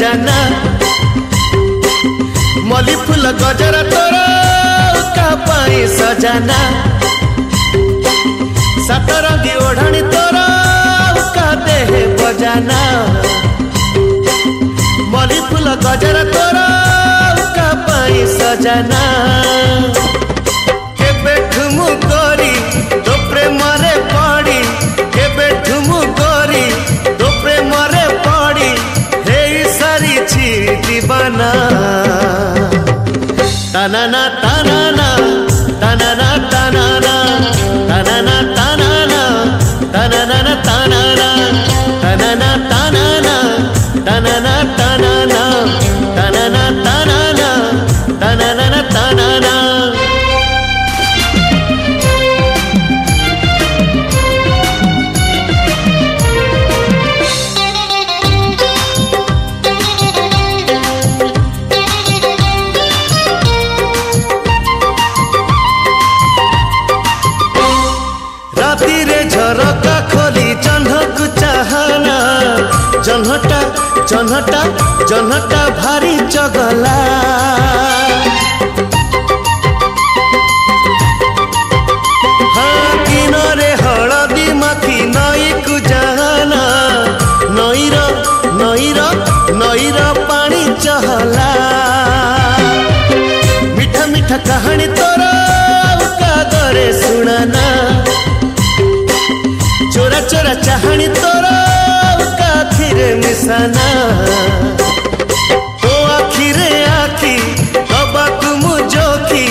खजाना मली फूल गजरा तोर का पाए सजाना। सतरंगी ओढ़नी तोर का देह बजाना। मली फूल गजरा तोर का सजाना। தனன ରାତିରେ ଝରକା ଖୋଲି ଜହ୍ନକୁ ଚାହାନା ଜହ୍ନଟା ଜହ୍ନଟା ଜହ୍ନଟା ଭାରି ଚଗଲା ହଁ ଦିନରେ ହଳଦୀ ମାଖି ନଈକୁ ଯାହାନା ନଈର ନଈର ନଈର ପାଣି ଚହଲା ମିଠା ମିଠା କାହାଣୀ ତୋର କାଗରେ ଶୁଣାନା ଚୋରା ଚୋରା ଚାହାଣୀ ତୋର କାଥିରେ ମିଶାନା ତୋ ଆଖିରେ ଆଖି ଦବାକୁ ମୁଁ ଜୋଖି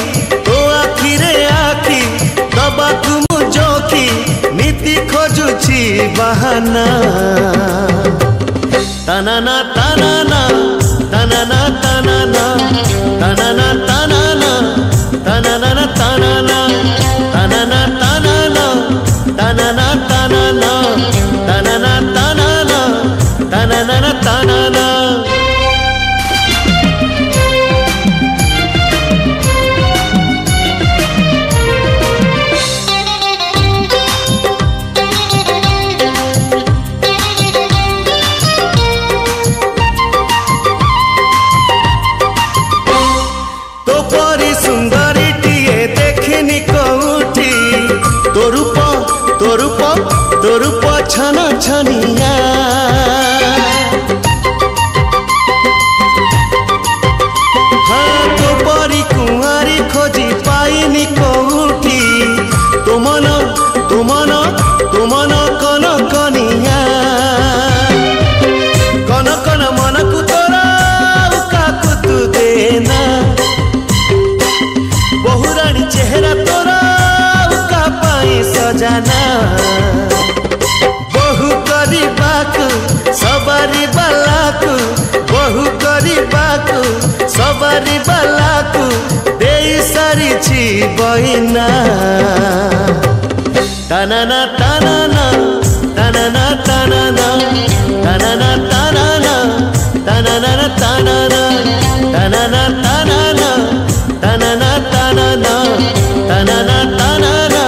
ତୋ ଆଖିରେ ଆଖି ଦବାକୁ ମୁଁ ଜୋଖି ନୀତି ଖୋଜୁଛି ବାହାନା ତାନାନା ତାନାନା ତାନାନା ତାନାନା ତାନାନା ছানা ছানিয়া হাত পরি কুঁয়ারি খোঁজি পাইনি কৌটি তোমন তোমন তোমন কন কনিয়া কন কন মনকু তোরা কাকু তু দে না বহুরাণী চেহারা তোরা কা পাই সজানা सारी बलाकू दे सारी छी बहिना। तनना तनना तनना तनना। तनना तनना तनना तनना। तनना तनना तनना तनना। तनना तनना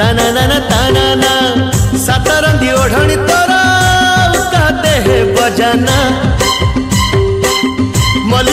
तनना तनना। सतरंगी ओढ़नी तोरा कहते हैं बजना।